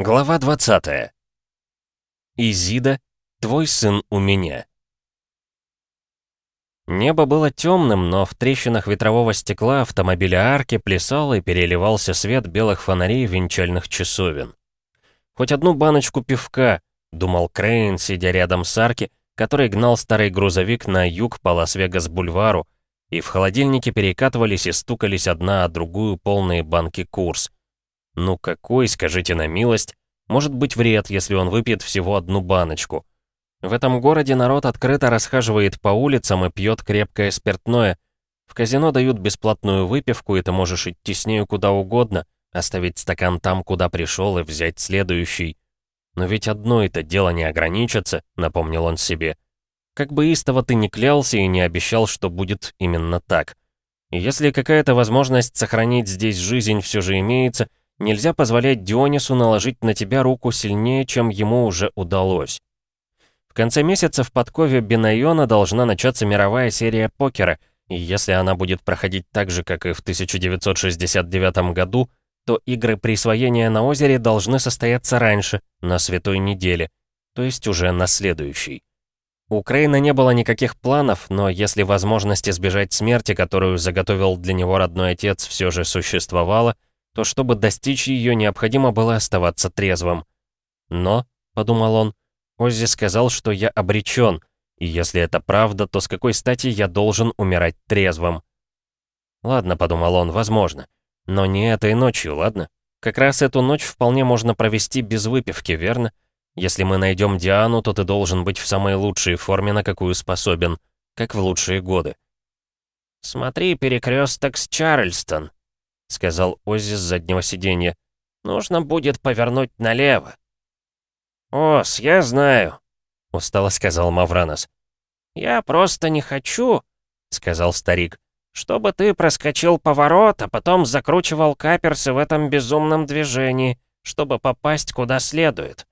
Глава 20. Изида, твой сын у меня. Небо было темным, но в трещинах ветрового стекла автомобиля арки плясал и переливался свет белых фонарей венчальных часовен. «Хоть одну баночку пивка», — думал Крейн, сидя рядом с арки, который гнал старый грузовик на юг по Лас-Вегас-бульвару, и в холодильнике перекатывались и стукались одна о другую полные банки курс — ну какой, скажите на милость, может быть вред, если он выпьет всего одну баночку? В этом городе народ открыто расхаживает по улицам и пьет крепкое спиртное. В казино дают бесплатную выпивку, и ты можешь идти с нею куда угодно, оставить стакан там, куда пришел, и взять следующий. Но ведь одно это дело не ограничится, напомнил он себе. Как бы истово ты не клялся и не обещал, что будет именно так. И если какая-то возможность сохранить здесь жизнь все же имеется, Нельзя позволять Дионису наложить на тебя руку сильнее, чем ему уже удалось. В конце месяца в подкове Бенайона должна начаться мировая серия покера, и если она будет проходить так же, как и в 1969 году, то игры присвоения на озере должны состояться раньше, на святой неделе, то есть уже на следующей. У Украины не было никаких планов, но если возможность избежать смерти, которую заготовил для него родной отец, все же существовала, то чтобы достичь ее, необходимо было оставаться трезвым. Но, — подумал он, — Оззи сказал, что я обречен, и если это правда, то с какой стати я должен умирать трезвым? Ладно, — подумал он, — возможно. Но не этой ночью, ладно? Как раз эту ночь вполне можно провести без выпивки, верно? Если мы найдем Диану, то ты должен быть в самой лучшей форме, на какую способен, как в лучшие годы. «Смотри, перекресток с Чарльстон», — сказал Оззи с заднего сиденья. «Нужно будет повернуть налево». «Ос, я знаю», — устало сказал Мавранос. «Я просто не хочу», — сказал старик, «чтобы ты проскочил поворот, а потом закручивал каперсы в этом безумном движении, чтобы попасть куда следует».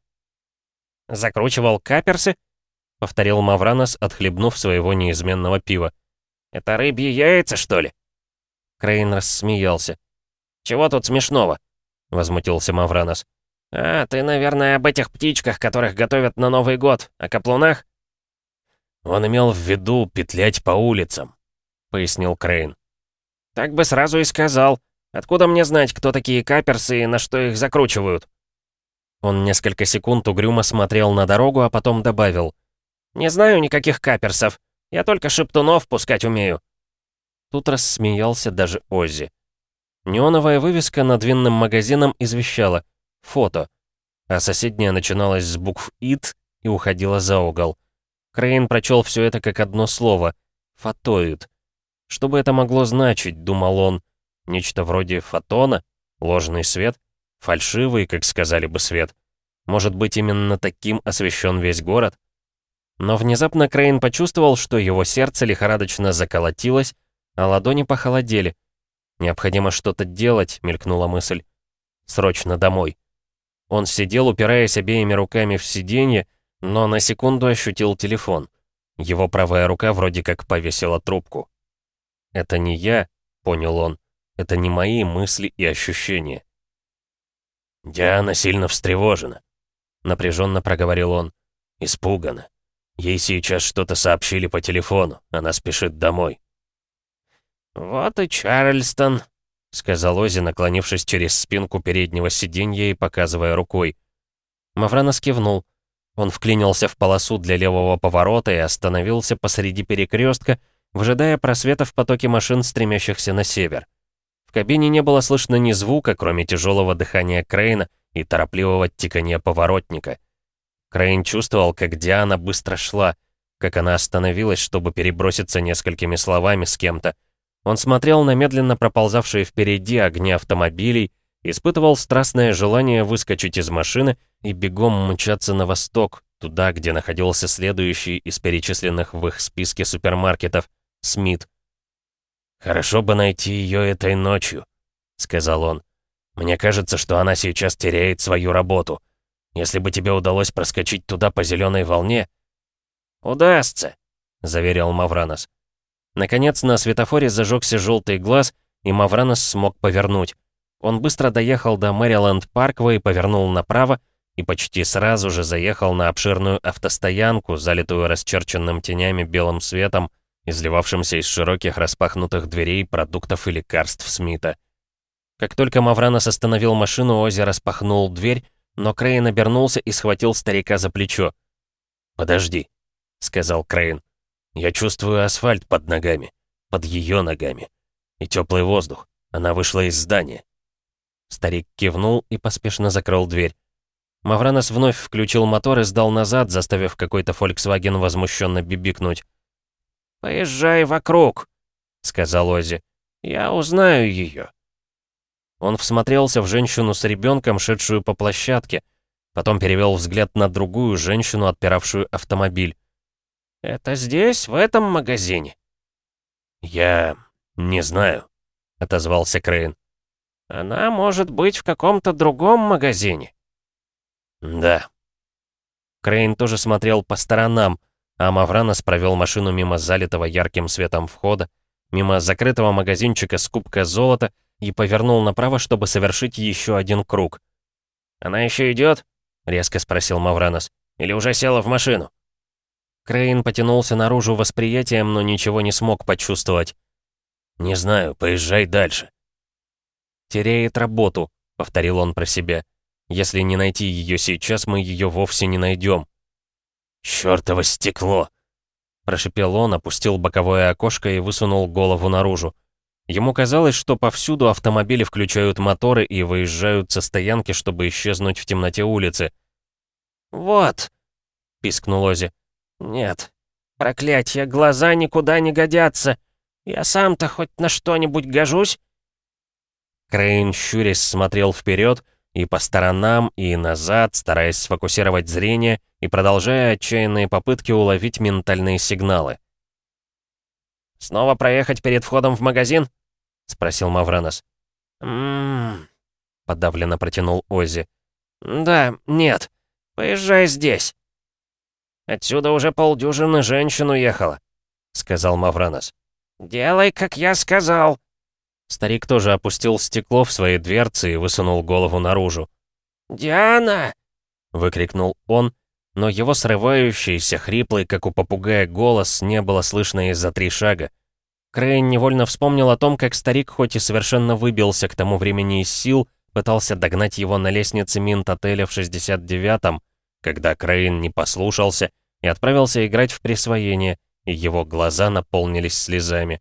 «Закручивал каперсы?» — повторил Мавранос, отхлебнув своего неизменного пива. «Это рыбьи яйца, что ли?» Крейн рассмеялся. «Чего тут смешного?» — возмутился Мавранос. «А, ты, наверное, об этих птичках, которых готовят на Новый год, о каплунах?» «Он имел в виду петлять по улицам», — пояснил Крейн. «Так бы сразу и сказал. Откуда мне знать, кто такие каперсы и на что их закручивают?» Он несколько секунд угрюмо смотрел на дорогу, а потом добавил. «Не знаю никаких каперсов. Я только шептунов пускать умею». Тут рассмеялся даже Оззи. Неоновая вывеска над винным магазином извещала «Фото», а соседняя начиналась с букв «ИТ» и уходила за угол. Крейн прочел все это как одно слово «фотоид». Что бы это могло значить, думал он. Нечто вроде фотона? Ложный свет? Фальшивый, как сказали бы, свет? Может быть, именно таким освещен весь город? Но внезапно Крейн почувствовал, что его сердце лихорадочно заколотилось, а ладони похолодели — «Необходимо что-то делать», — мелькнула мысль. «Срочно домой». Он сидел, упираясь обеими руками в сиденье, но на секунду ощутил телефон. Его правая рука вроде как повесила трубку. «Это не я», — понял он, — «это не мои мысли и ощущения». «Диана сильно встревожена», — напряженно проговорил он. «Испугана. Ей сейчас что-то сообщили по телефону, она спешит домой». «Вот и Чарльстон», — сказал Ози, наклонившись через спинку переднего сиденья и показывая рукой. Мавранос кивнул. Он вклинился в полосу для левого поворота и остановился посреди перекрестка, выжидая просвета в потоке машин, стремящихся на север. В кабине не было слышно ни звука, кроме тяжелого дыхания Крейна и торопливого тикания поворотника. Крейн чувствовал, как Диана быстро шла, как она остановилась, чтобы переброситься несколькими словами с кем-то, он смотрел на медленно проползавшие впереди огни автомобилей, испытывал страстное желание выскочить из машины и бегом мчаться на восток, туда, где находился следующий из перечисленных в их списке супермаркетов — Смит. «Хорошо бы найти ее этой ночью», — сказал он. «Мне кажется, что она сейчас теряет свою работу. Если бы тебе удалось проскочить туда по зеленой волне...» «Удастся», — заверил Мавранос. Наконец на светофоре зажегся желтый глаз, и Мавранос смог повернуть. Он быстро доехал до Мэриленд Парквей, повернул направо и почти сразу же заехал на обширную автостоянку, залитую расчерченным тенями белым светом, изливавшимся из широких распахнутых дверей продуктов и лекарств Смита. Как только Мавранос остановил машину, Ози распахнул дверь, но Крейн обернулся и схватил старика за плечо. «Подожди», — сказал Крейн. «Я чувствую асфальт под ногами, под ее ногами. И теплый воздух. Она вышла из здания». Старик кивнул и поспешно закрыл дверь. Мавранос вновь включил мотор и сдал назад, заставив какой-то Volkswagen возмущенно бибикнуть. «Поезжай вокруг», — сказал Ози. «Я узнаю ее». Он всмотрелся в женщину с ребенком, шедшую по площадке, потом перевел взгляд на другую женщину, отпиравшую автомобиль. «Это здесь, в этом магазине?» «Я не знаю», — отозвался Крейн. «Она может быть в каком-то другом магазине». «Да». Крейн тоже смотрел по сторонам, а Мавранос провел машину мимо залитого ярким светом входа, мимо закрытого магазинчика с кубка золота и повернул направо, чтобы совершить еще один круг. «Она еще идет? резко спросил Мавранос. «Или уже села в машину?» Крейн потянулся наружу восприятием, но ничего не смог почувствовать. «Не знаю, поезжай дальше». «Теряет работу», — повторил он про себя. «Если не найти ее сейчас, мы ее вовсе не найдем». «Чёртово стекло!» Прошипел он, опустил боковое окошко и высунул голову наружу. Ему казалось, что повсюду автомобили включают моторы и выезжают со стоянки, чтобы исчезнуть в темноте улицы. «Вот!» — пискнул Ози. «Нет. Проклятье, глаза никуда не годятся. Я сам-то хоть на что-нибудь гожусь?» Крейн, щурясь, смотрел вперед и по сторонам, и назад, стараясь сфокусировать зрение и продолжая отчаянные попытки уловить ментальные сигналы. «Снова проехать перед входом в магазин?» — спросил Мавранос. «М-м-м», подавленно протянул Оззи. «Да, нет. Поезжай здесь». «Отсюда уже полдюжины женщин уехала», — сказал Мавранос. «Делай, как я сказал», Старик тоже опустил стекло в свои дверцы и высунул голову наружу. «Диана!» — выкрикнул он, но его срывающийся, хриплый, как у попугая, голос не было слышно из-за три шага. Крейн невольно вспомнил о том, как старик, хоть и совершенно выбился к тому времени из сил, пытался догнать его на лестнице Минт-отеля в 69-м, когда Крейн не послушался и отправился играть в присвоение, и его глаза наполнились слезами.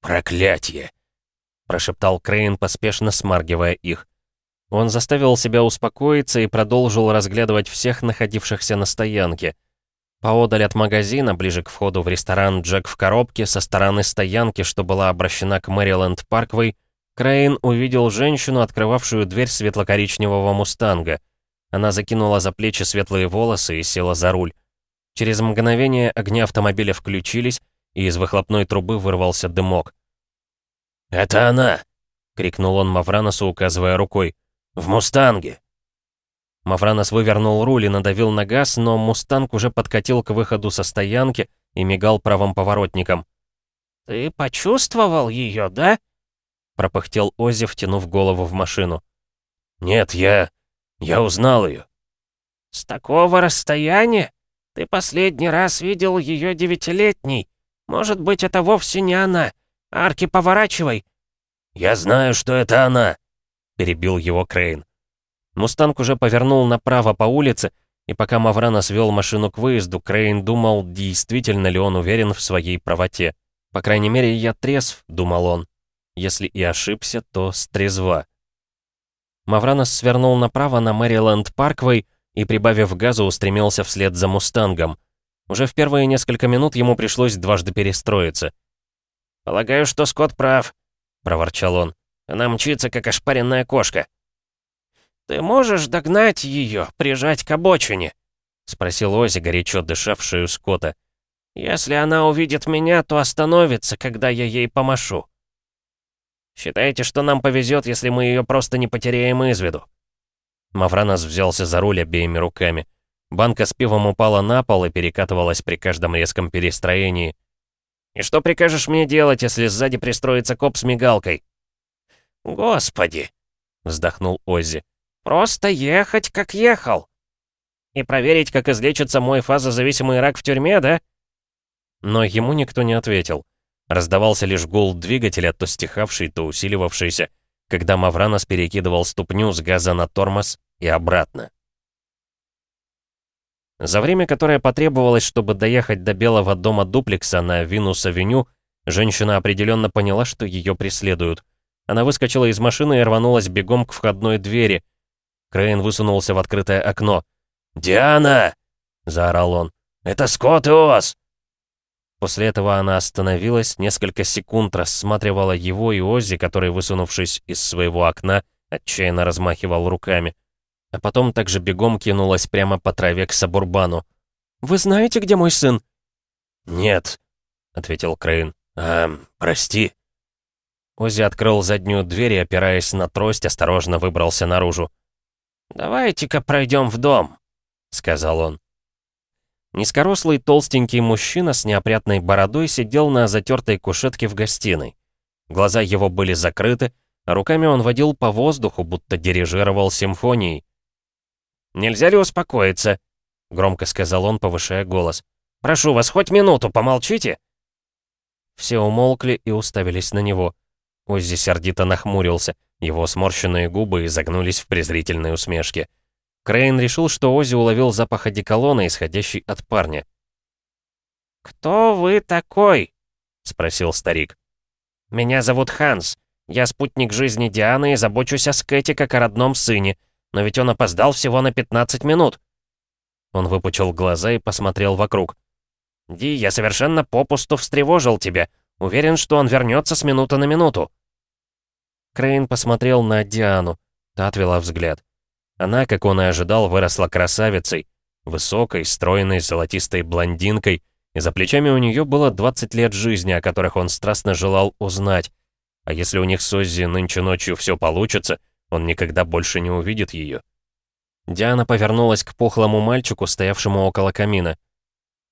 «Проклятье!» прошептал Крейн, поспешно смаргивая их. Он заставил себя успокоиться и продолжил разглядывать всех находившихся на стоянке. Поодаль от магазина, ближе к входу в ресторан «Джек в коробке» со стороны стоянки, что была обращена к Мэриленд Парквей, Крейн увидел женщину, открывавшую дверь светло-коричневого мустанга. Она закинула за плечи светлые волосы и села за руль. Через мгновение огни автомобиля включились, и из выхлопной трубы вырвался дымок. «Это она!» — крикнул он Мавраносу, указывая рукой. «В «Мустанге!» Мавранос вывернул руль и надавил на газ, но «Мустанг» уже подкатил к выходу со стоянки и мигал правым поворотником. «Ты почувствовал ее, да?» — пропыхтел Оззи, втянув голову в машину. «Нет, я... я узнал ее». «С такого расстояния? Ты последний раз видел ее девятилетней. Может быть, это вовсе не она. «Арки, поворачивай!» «Я знаю, что это она!» — перебил его Крейн. Мустанг уже повернул направо по улице, и пока Мавранос вел машину к выезду, Крейн думал, действительно ли он уверен в своей правоте. «По крайней мере, я трезв», — думал он. «Если и ошибся, то стрезва». Мавранос свернул направо на Мэриленд Парквей и, прибавив газу, устремился вслед за «Мустангом». Уже в первые несколько минут ему пришлось дважды перестроиться — «Полагаю, что Скотт прав», — проворчал он. «Она мчится, как ошпаренная кошка». «Ты можешь догнать ее, прижать к обочине?» — спросил Ози, горячо дышавший у Скотта. «Если она увидит меня, то остановится, когда я ей помашу». «Считаете, что нам повезет, если мы ее просто не потеряем из виду?» Мавранос взялся за руль обеими руками. Банка с пивом упала на пол и перекатывалась при каждом резком перестроении. И что прикажешь мне делать, если сзади пристроится коп с мигалкой?» «Господи!» — вздохнул Оззи. «Просто ехать, как ехал. И проверить, как излечится мой фазозависимый рак в тюрьме, да?» Но ему никто не ответил. Раздавался лишь гул двигателя, то стихавший, то усиливавшийся, когда Мавранос перекидывал ступню с газа на тормоз и обратно. За время, которое потребовалось, чтобы доехать до белого дома дуплекса на Винус-авеню, женщина определенно поняла, что ее преследуют. Она выскочила из машины и рванулась бегом к входной двери. Крейн высунулся в открытое окно. «Диана!» — заорал он. «Это Скотт и Оз!» После этого она остановилась, несколько секунд рассматривала его и Оззи, который, высунувшись из своего окна, отчаянно размахивал руками. А потом также бегом кинулась прямо по траве к Сабурбану. «Вы знаете, где мой сын?» «Нет», — ответил Крейн. «А, прости». Оззи открыл заднюю дверь и, опираясь на трость, осторожно выбрался наружу. «Давайте-ка пройдем в дом», — сказал он. Низкорослый толстенький мужчина с неопрятной бородой сидел на затертой кушетке в гостиной. Глаза его были закрыты, а руками он водил по воздуху, будто дирижировал симфонией. «Нельзя ли успокоиться?» — громко сказал он, повышая голос. «Прошу вас, хоть минуту, помолчите!» Все умолкли и уставились на него. Оззи сердито нахмурился, его сморщенные губы изогнулись в презрительной усмешке. Крейн решил, что Ози уловил запах одеколона, исходящий от парня. «Кто вы такой?» — спросил старик. «Меня зовут Ханс. Я спутник жизни Дианы и забочусь о Скэте как о родном сыне. Но ведь он опоздал всего на 15 минут». Он выпучил глаза и посмотрел вокруг. «Ди, я совершенно попусту встревожил тебя. Уверен, что он вернется с минуты на минуту». Крейн посмотрел на Диану. Та отвела взгляд. Она, как он и ожидал, выросла красавицей, высокой, стройной, золотистой блондинкой, и за плечами у нее было 20 лет жизни, о которых он страстно желал узнать. А если у них с Оззи нынче ночью все получится, он никогда больше не увидит ее. Диана повернулась к пухлому мальчику, стоявшему около камина.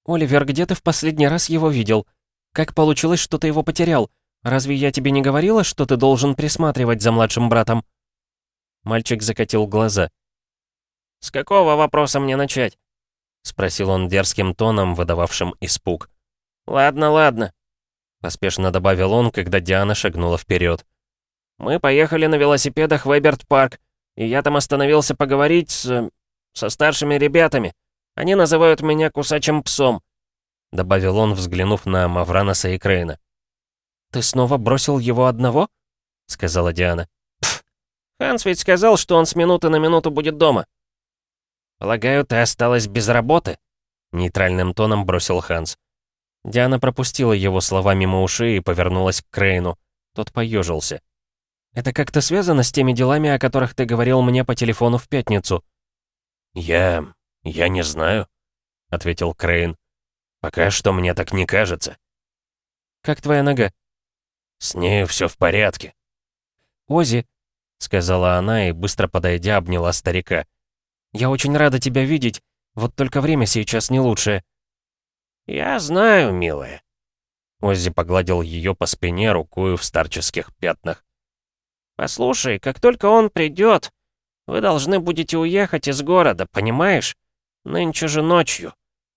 «Оливер, где ты в последний раз его видел? Как получилось, что ты его потерял? Разве я тебе не говорила, что ты должен присматривать за младшим братом?» Мальчик закатил глаза. «С какого вопроса мне начать?» — спросил он дерзким тоном, выдававшим испуг. «Ладно, ладно», — поспешно добавил он, когда Диана шагнула вперед. «Мы поехали на велосипедах в Эберт-парк, и я там остановился поговорить с... со старшими ребятами. Они называют меня кусачим псом», — добавил он, взглянув на Мавраноса и Крейна. «Ты снова бросил его одного?» — сказала Диана. «Пф, Ханс ведь сказал, что он с минуты на минуту будет дома». «Полагаю, ты осталась без работы?» Нейтральным тоном бросил Ханс. Диана пропустила его слова мимо ушей и повернулась к Крейну. Тот поежился. «Это как-то связано с теми делами, о которых ты говорил мне по телефону в пятницу?» «Я... я не знаю», — ответил Крейн. «Пока что мне так не кажется». «Как твоя нога?» «С ней все в порядке». «Ози», — сказала она и, быстро подойдя, обняла старика. «Я очень рада тебя видеть, вот только время сейчас не лучшее». «Я знаю, милая». Оззи погладил ее по спине рукою в старческих пятнах. «Послушай, как только он придет, вы должны будете уехать из города, понимаешь? Нынче же ночью.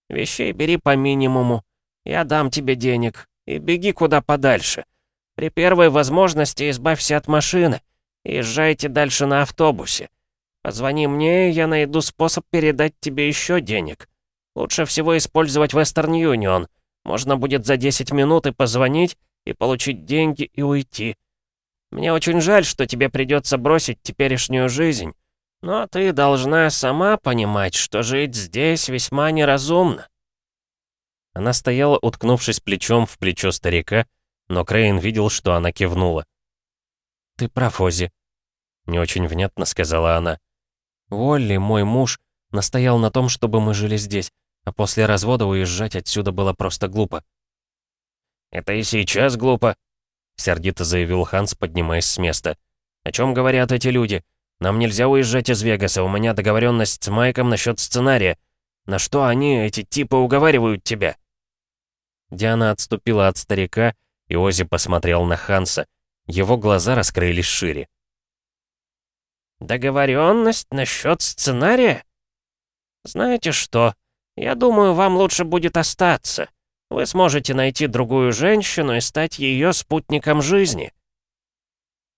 Вещей бери по минимуму. Я дам тебе денег. И беги куда подальше. При первой возможности избавься от машины. Езжайте дальше на автобусе. Позвони мне, я найду способ передать тебе еще денег. Лучше всего использовать Western Union. Можно будет за 10 минут и позвонить, и получить деньги, и уйти. Мне очень жаль, что тебе придется бросить теперешнюю жизнь. Но ты должна сама понимать, что жить здесь весьма неразумно. Она стояла, уткнувшись плечом в плечо старика, но Крейн видел, что она кивнула. «Ты прав, Ози», — не очень внятно сказала она. «Уолли, мой муж, настоял на том, чтобы мы жили здесь, а после развода уезжать отсюда было просто глупо». «Это и сейчас глупо», — сердито заявил Ханс, поднимаясь с места. «О чем говорят эти люди? Нам нельзя уезжать из Вегаса, у меня договоренность с Майком насчет сценария. На что они, эти типы, уговаривают тебя?» Диана отступила от старика, и Ози посмотрел на Ханса. Его глаза раскрылись шире. Договоренность насчет сценария? Знаете что, я думаю, вам лучше будет остаться. Вы сможете найти другую женщину и стать ее спутником жизни.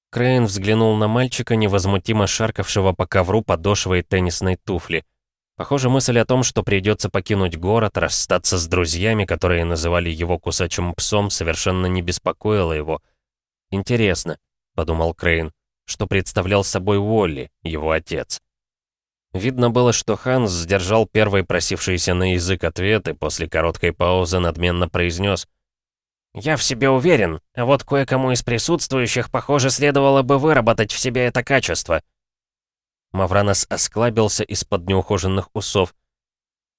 Крейн взглянул на мальчика, невозмутимо шаркавшего по ковру подошвой теннисной туфли. Похоже, мысль о том, что придется покинуть город, расстаться с друзьями, которые называли его кусачим псом, совершенно не беспокоила его. «Интересно», — подумал Крейн, — что представлял собой Уолли, его отец. Видно было, что Ханс сдержал первый просившийся на язык ответ и после короткой паузы надменно произнес «Я в себе уверен, а вот кое-кому из присутствующих, похоже, следовало бы выработать в себе это качество». Мавранос осклабился из-под неухоженных усов.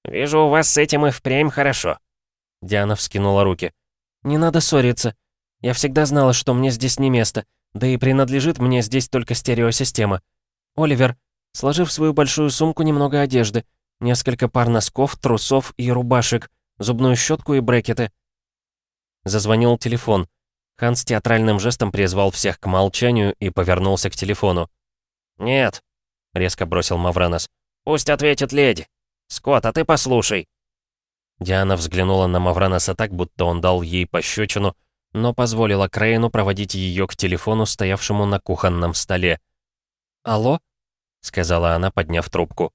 «Вижу, у вас с этим и впрямь хорошо». Диана вскинула руки. «Не надо ссориться. Я всегда знала, что мне здесь не место, да и принадлежит мне здесь только стереосистема. Оливер, Сложив свою большую сумку, немного одежды. Несколько пар носков, трусов и рубашек, зубную щетку и брекеты. Зазвонил телефон. Ханс театральным жестом призвал всех к молчанию и повернулся к телефону. «Нет», — резко бросил Мавранос. «Пусть ответит леди. Скотт, а ты послушай». Диана взглянула на Мавраноса так, будто он дал ей пощечину, но позволила Крейну проводить ее к телефону, стоявшему на кухонном столе. «Алло?» сказала она, подняв трубку.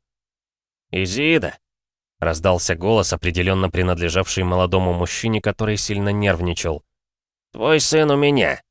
«Изида!» — раздался голос, определенно принадлежавший молодому мужчине, который сильно нервничал. «Твой сын у меня.